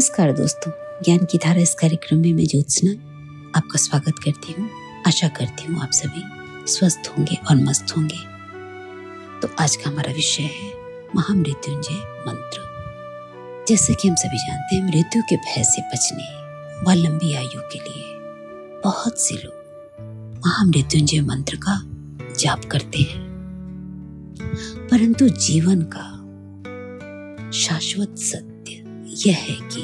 नमस्कार दोस्तों, ज्ञान की धारा इस कार्यक्रम में मैं ज्योत्सना आपका स्वागत करती हूँ। आशा करती हूँ आप सभी स्वस्थ होंगे और मस्त होंगे। तो आज का हमारा विषय है महामृत्युंजय मंत्र। जैसे कि हम सभी जानते हैं, मृत्यु के भय से बचने व लंबी आयु के लिए बहुत से लोग महामृत्युंजय मंत्र का जाप करते हैं। परंतु जीवन का शाश्वत सत्य यह है कि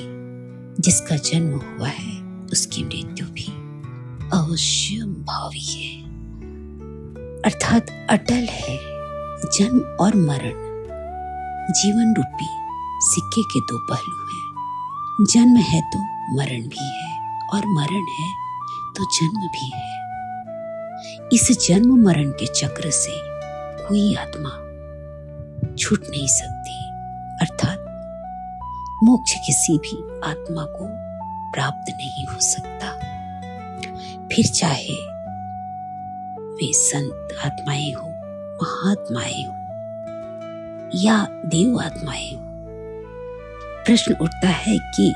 जिसका जन्म हुआ है, उसकी मृत्यु भी अवश्य भावी है। अर्थात अटल है जन्म और मरण। जीवन रूपी सिक्के के दो पहलू हैं। जन्म है तो मरण भी है और मरण है तो जन्म भी है। इस जन्म मरण के चक्र से कोई आत्मा छूट नहीं सकती। अर्थात मोक्ष किसी भी आत्मा को प्राप्त नहीं हो सकता। फिर चाहे वे संत आत्माएँ हो, महात्माएँ हो, या देव आत्माएँ हो, प्रश्न उठता है कि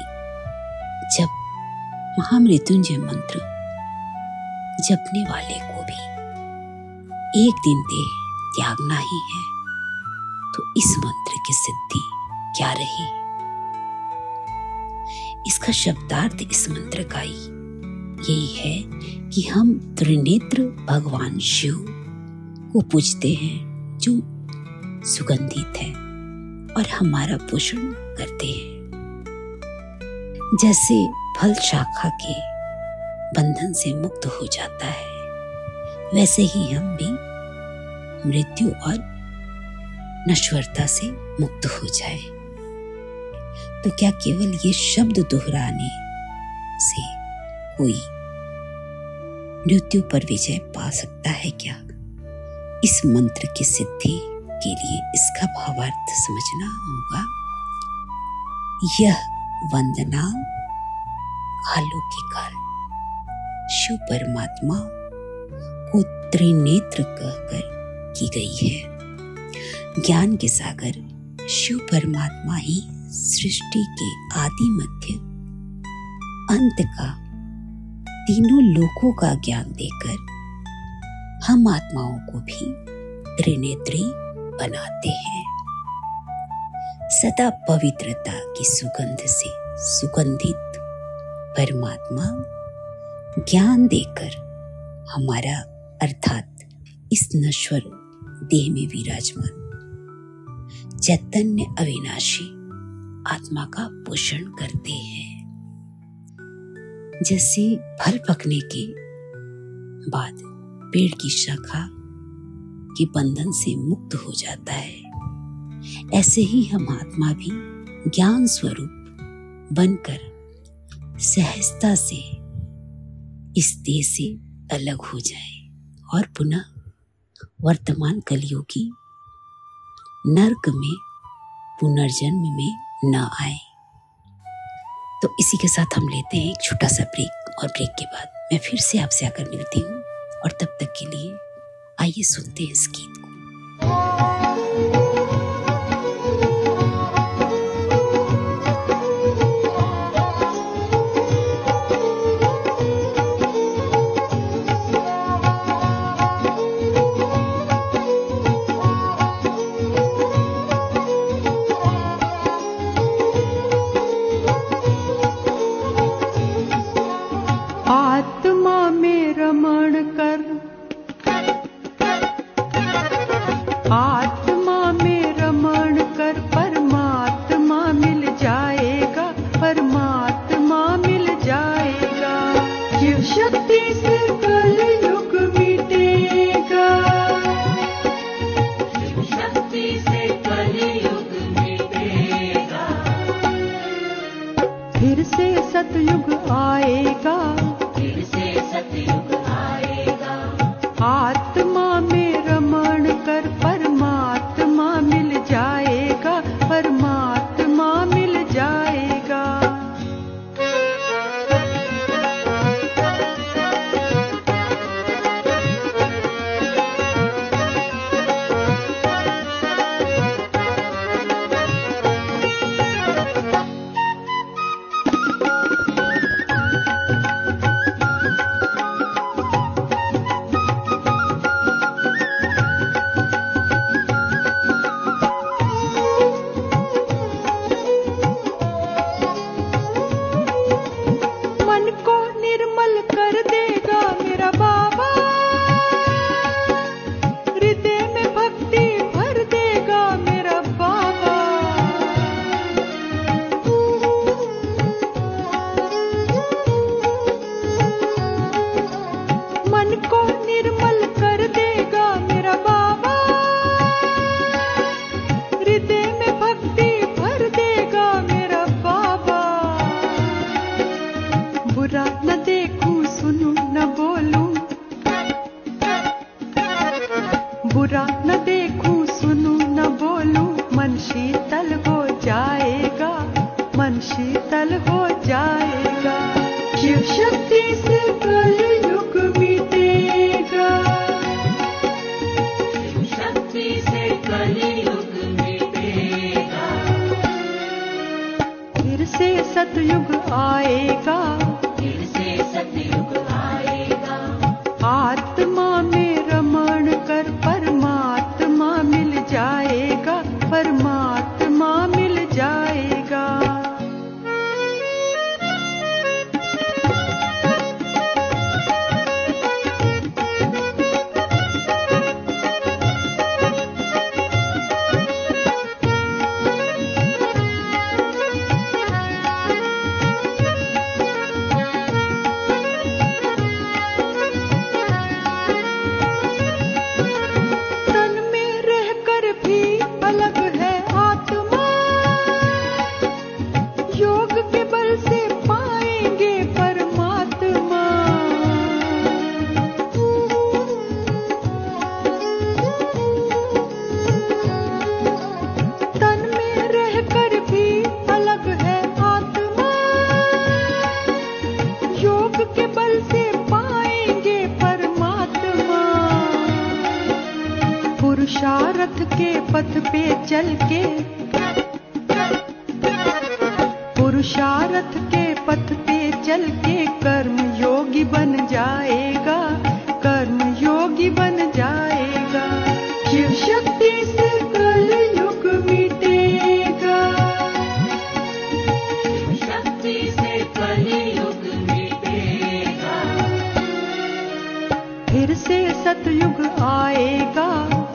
जब महामृत्युंजय मंत्र जपने वाले को भी एक दिन देह त्यागना ही है तो इस मंत्र की सिद्धि क्या रही? इसका शब्दार्थ इस मंत्र का ही यही है कि हम त्रिनेत्र भगवान शिव को पूजते हैं, जो सुगंधित है और हमारा पोषण करते हैं। जैसे फल शाखा के बंधन से मुक्त हो जाता है, वैसे ही हम भी मृत्यु और नश्वरता से मुक्त हो जाए। तो क्या केवल ये शब्द दोहराने से कोई मृत्यु पर विजय पा सकता है क्या? इस मंत्र की सिद्धि के लिए इसका भावार्थ समझना होगा। यह वंदना कालों के शिव परमात्मा को त्रिनेत्र कहकर की गई है। ज्ञान के सागर शिव परमात्मा ही सृष्टि के आदि मध्य अंत का तीनों लोकों का ज्ञान देकर हम आत्माओं को भी त्रिनेत्री बनाते हैं। सदा पवित्रता की सुगंध से सुगंधित परमात्मा ज्ञान देकर हमारा अर्थात इस नश्वर देह में विराजमान। चैतन्य अविनाशी। आत्मा का पोषण करते हैं। जैसे फल पकने के बाद पेड़ की शाखा के बंधन से मुक्त हो जाता है। ऐसे ही हम आत्मा भी ज्ञान स्वरूप बनकर सहजता से इस देह से अलग हो जाए और पुनः वर्तमान कलियुगी नर्क में, पुनर्जन्म में न आए। तो इसी के साथ हम लेते हैं एक छोटा सा ब्रेक और ब्रेक के बाद मैं फिर से आपसे आकर मिलती हूँ और तब तक के लिए आइए सुनते हैं इस गीत फिर से सतयुग आएगा।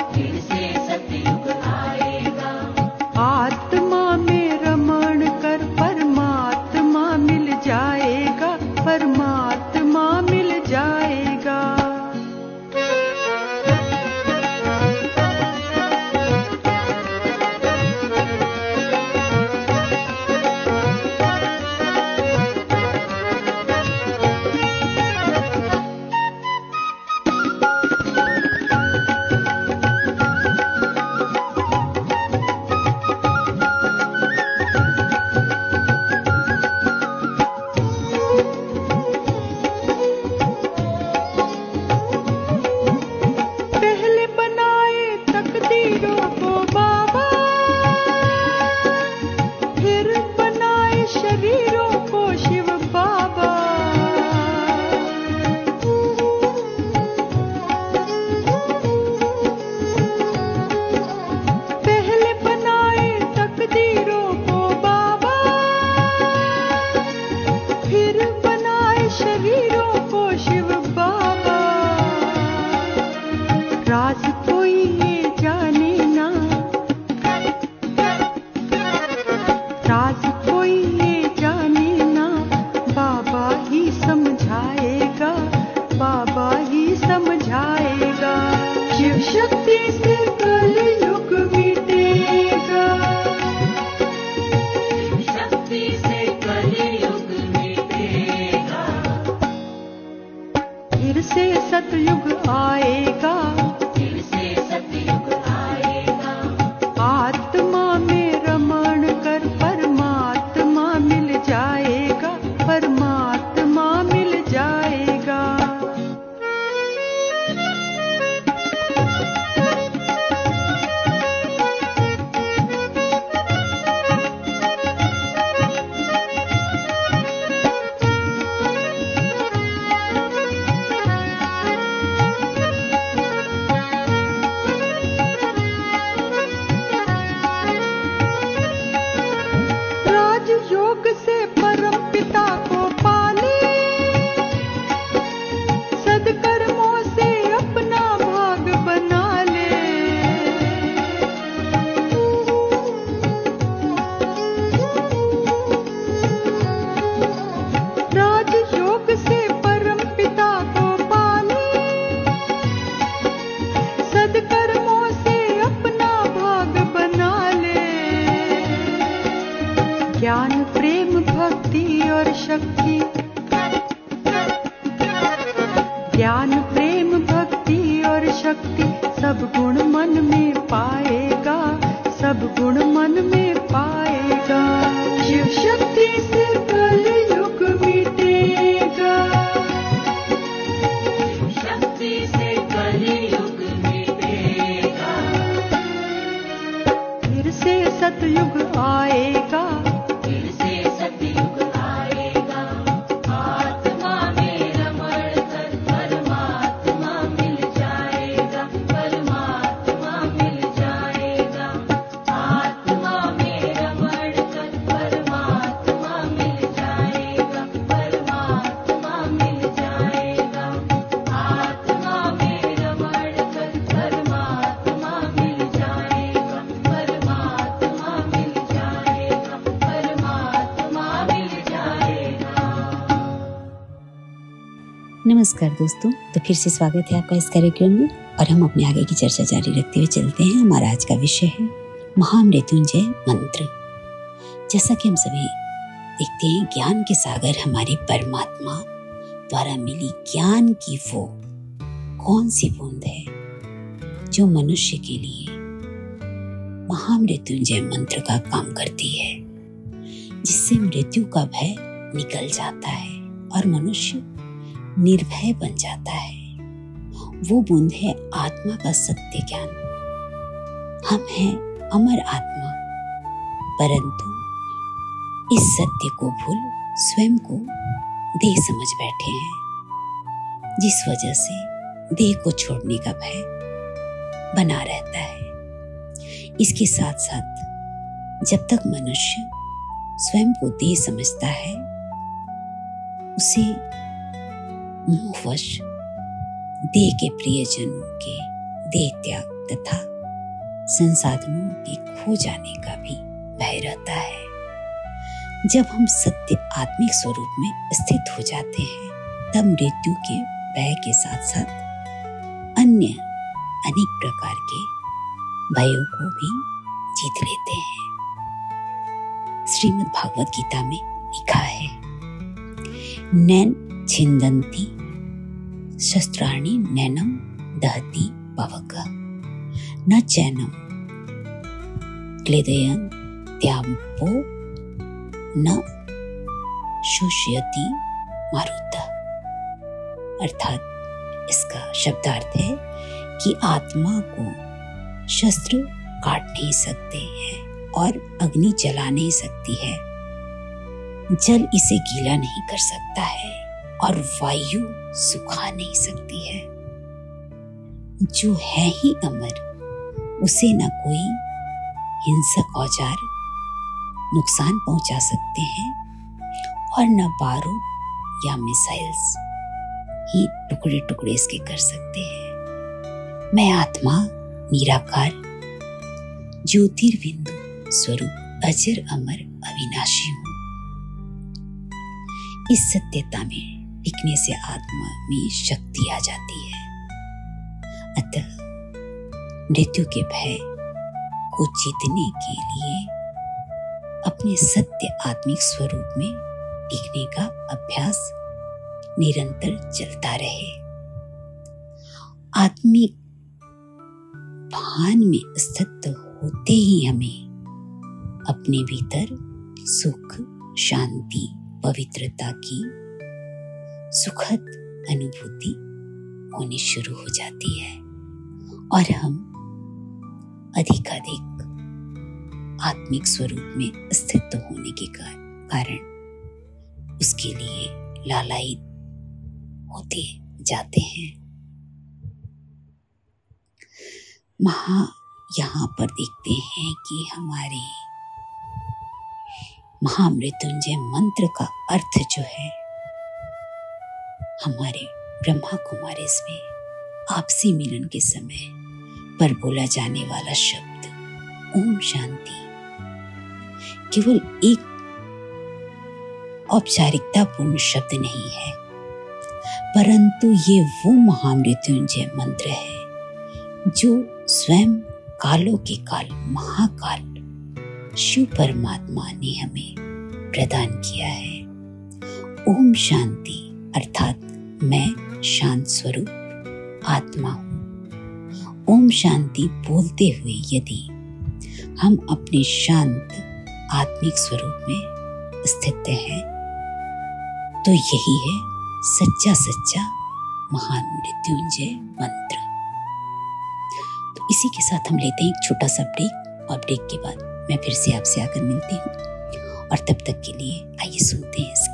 ज्ञान प्रेम भक्ति और शक्ति सब गुण मन में पाएगा सब गुण मन में नमस्कार दोस्तों तो फिर से स्वागत है आपका इस कार्यक्रम में और हम अपने आगे की चर्चा जारी रखते हुए चलते हैं। हमारा आज का विषय है महामृत्युंजय मंत्र। जैसा कि हम सभी देखते हैं, ज्ञान के सागर हमारे परमात्मा द्वारा मिली ज्ञान की वो कौन सी बूंद है जो मनुष्य के लिए महामृत्युंजय मंत्र का काम करती है, जिससे मृत्यु का भय निकल जाता है और मनुष्य निर्भय बन जाता है। वो बूंद है आत्मा का सत्य ज्ञान। हम हैं अमर आत्मा। परंतु इस सत्य को भूल, स्वयं को देह समझ बैठे हैं। जिस वजह से देह को छोड़ने का भय बना रहता है। इसके साथ साथ जब तक मनुष्य स्वयं को देह समझता है, उसे मोहवश देह के प्रियजनों के देह त्याग तथा संसाधनों के खो जाने का भी भय रहता है। जब हम सत्य आत्मिक स्वरूप में स्थित हो जाते हैं, तब मृत्यु के भय के साथ साथ अन्य अनेक प्रकार के भयों को भी जीत लेते हैं। श्रीमद् भागवत गीता में लिखा है, नैन छिंदंती शस्त्राणी नैनम दहती पवक न चैनम क्लेदयन त्याम्पो न शुष्यति मारुता। अर्थात इसका शब्दार्थ है कि आत्मा को शस्त्र काट नहीं सकते हैं और अग्नि जला नहीं सकती है। जल इसे गीला नहीं कर सकता है। और वायु सुखा नहीं सकती है। जो है ही अमर, उसे न कोई हिंसक औज़ार नुकसान पहुँचा सकते हैं, और न बारूद या मिसाइल्स ही टुकड़े टुकड़े इसके कर सकते हैं। मैं आत्मा, निराकार ज्योतिर्बिंदु स्वरूप अजर अमर, अविनाशी हूँ। इस सत्यता में टिकने से आत्मा में शक्ति आ जाती है। अतः मृत्यु के भय को जीतने के लिए अपने सत्य आत्मिक स्वरूप में टिकने का अभ्यास निरंतर चलता रहे। आत्मिक भान में स्थित होते ही हमें अपने भीतर सुख, शांति, पवित्रता की सुखद अनुभूति होनी शुरू हो जाती है और हम अधिकाधिक आत्मिक स्वरूप में स्थित होने के कारण उसके लिए लालायित होते जाते हैं। महा यहाँ पर देखते हैं कि हमारे महामृत्युंजय मंत्र का अर्थ जो है हमारे ब्रह्मा कुमारी में आपसी मिलन के समय पर बोला जाने वाला शब्द, ओम शांति। केवल एक औपचारिकता पूर्ण शब्द नहीं है, परंतु ये वो महामृत्युंजय मंत्र है, जो स्वयं कालों के काल, महाकाल, शिव परमात्मा ने हमें प्रदान किया है। ओम शांति, अर्थात मैं शांत स्वरूप, आत्मा हूँ। ओम शांति बोलते हुए यदि हम अपने शांत, आत्मिक स्वरूप में स्थित हैं तो यही है सच्चा सच्चा महान मृत्युंजय मंत्र। तो इसी के साथ हम लेते हैं एक छोटा सा ब्रेक और ब्रेक के बाद मैं फिर से आपसे आकर मिलती हूँ। और तब तक के लिए आइए सुनते हैं इस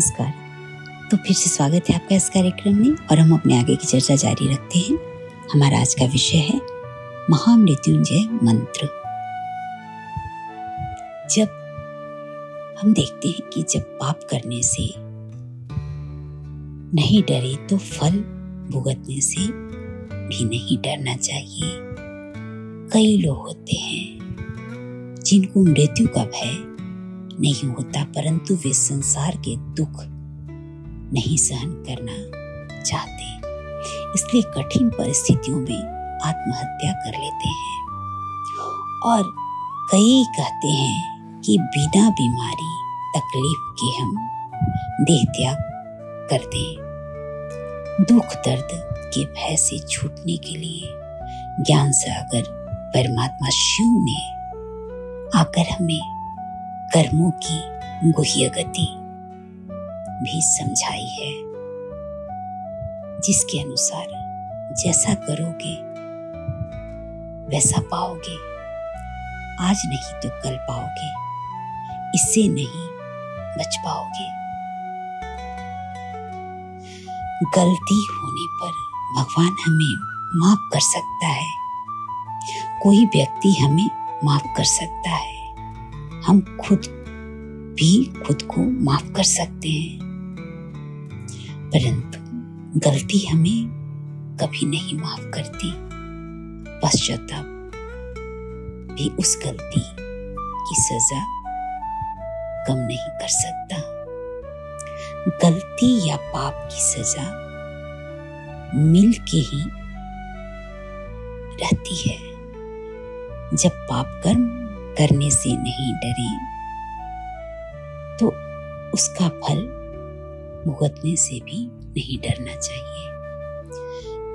नमस्कार। तो फिर से स्वागत है आपका इस कार्यक्रम में और हम अपने आगे की चर्चा जारी रखते हैं। हमारा आज का विषय है महामृत्युंजय मंत्र। जब हम देखते हैं कि जब पाप करने से नहीं डरे तो फल भुगतने से भी नहीं डरना चाहिए। कई लोग होते हैं जिनको मृत्यु का भय नहीं होता, परंतु वे संसार के दुख नहीं सहन करना चाहते। इसलिए कठिन परिस्थितियों में आत्महत्या कर लेते हैं। और कई कहते हैं कि बिना बीमारी तकलीफ़ के हम देह त्याग कर दें दुख दर्द के भय से छूटने के लिए ज्ञान सागर परमात्मा शिव ने आकर हमें कर्मों की गुह्य गति भी समझाई है, जिसके अनुसार जैसा करोगे, वैसा पाओगे। आज नहीं तो कल पाओगे, इससे नहीं बच पाओगे। गलती होने पर भगवान हमें माफ़ कर सकता है। कोई व्यक्ति हमें माफ़ कर सकता है। हम खुद भी खुद को माफ़ कर सकते हैं। परंतु गलती हमें कभी नहीं माफ़ करती। पश्चाताप भी उस गलती की सजा कम नहीं कर सकता। गलती या पाप की सजा मिल के ही रहती है। जब पाप कर्म करने से नहीं डरे। तो उसका फल भुगतने से भी नहीं डरना चाहिए।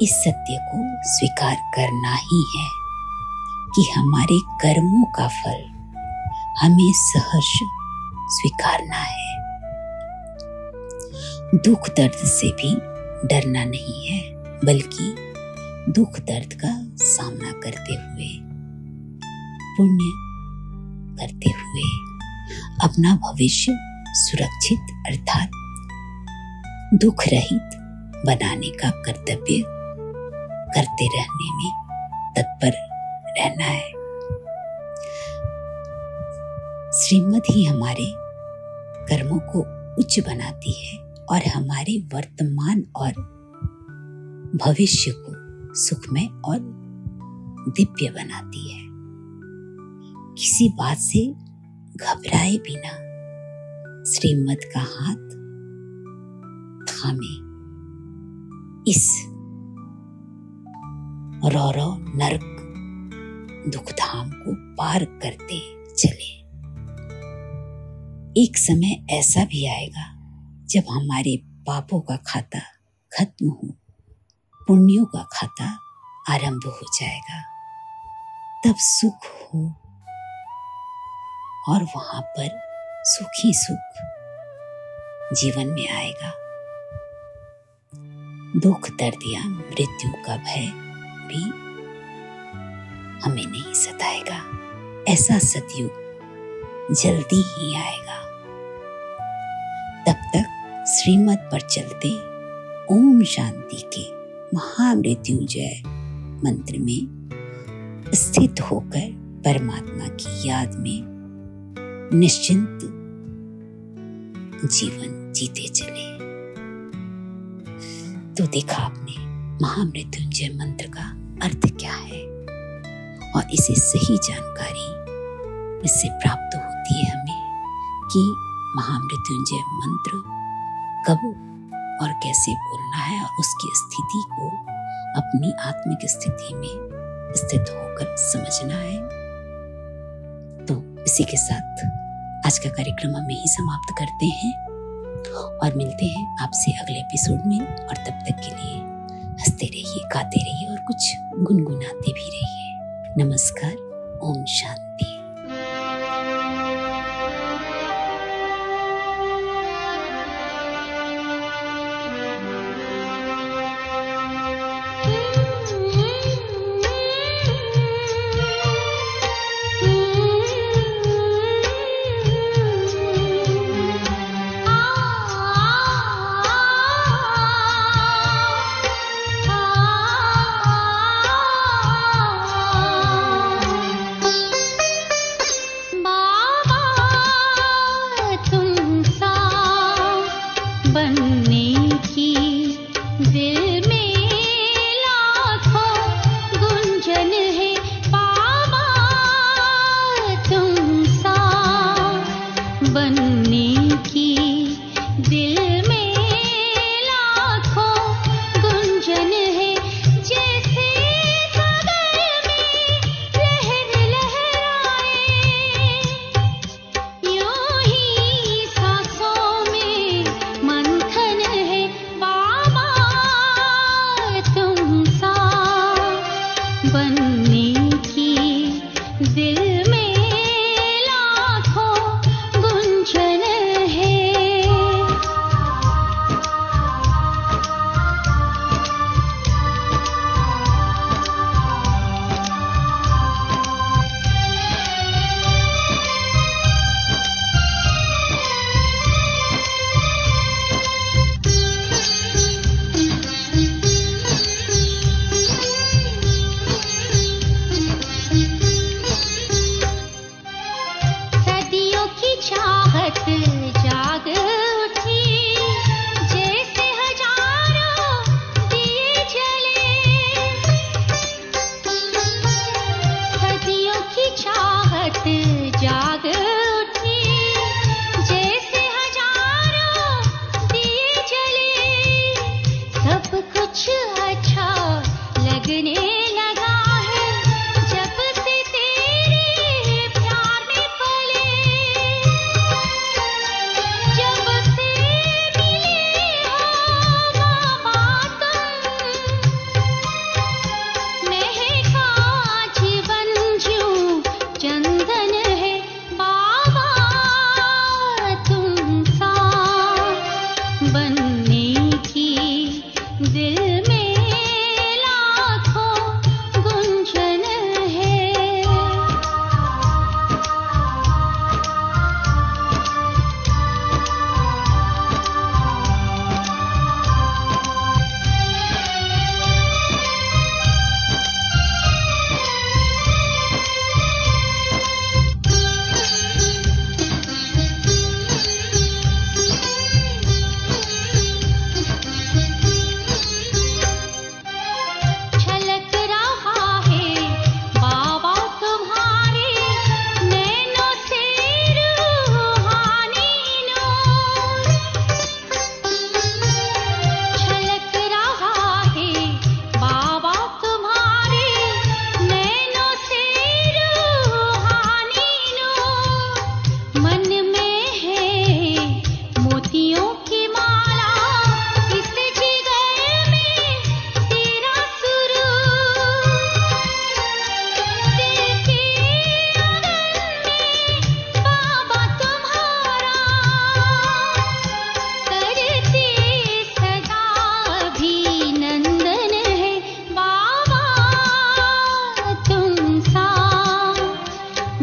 इस सत्य को स्वीकार करना ही है कि हमारे कर्मों का फल हमें सहर्ष स्वीकारना है। दुख दर्द से भी डरना नहीं है, बल्कि दुख दर्द का सामना करते हुए पुण्य करते हुए अपना भविष्य सुरक्षित अर्थात दुख रहित बनाने का कर्तव्य करते रहने में तत्पर रहना है। श्रीमद ही हमारे कर्मों को उच्च बनाती है और हमारे वर्तमान और भविष्य को सुखमय और दिव्य बनाती है। किसी बात से घबराए बिना श्रीमद का हाथ थामे। इस रौरव नरक दुखधाम को पार करते चले। एक समय ऐसा भी आएगा जब हमारे पापों का खाता खत्म हो, पुण्यों का खाता आरंभ हो जाएगा। तब सुख हो और वहाँ पर सुख सुख जीवन में आएगा। दुख दर्द या मृत्यु का भय भी हमें नहीं सताएगा। ऐसा सतयुग जल्दी ही आएगा। तब तक श्रीमत पर चलते ओम शांति के महामृत्युंजय मंत्र में स्थित होकर परमात्मा की याद में निश्चिंत जीवन जीते चले। तो देखा आपने, महामृत्युंजय मंत्र का अर्थ क्या है? और इसे सही जानकारी इससे प्राप्त होती है हमें कि महामृत्युंजय मंत्र कब और कैसे बोलना है और उसकी स्थिति को अपनी आत्मिक स्थिति में स्थित होकर समझना है। इसी के साथ आज का कार्यक्रम हम यही समाप्त करते हैं और मिलते हैं आपसे अगले एपिसोड में और तब तक के लिए हँसते रहिए, गाते रहिए और कुछ गुनगुनाते भी रहिए। नमस्कार, ओम शांति।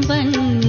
बन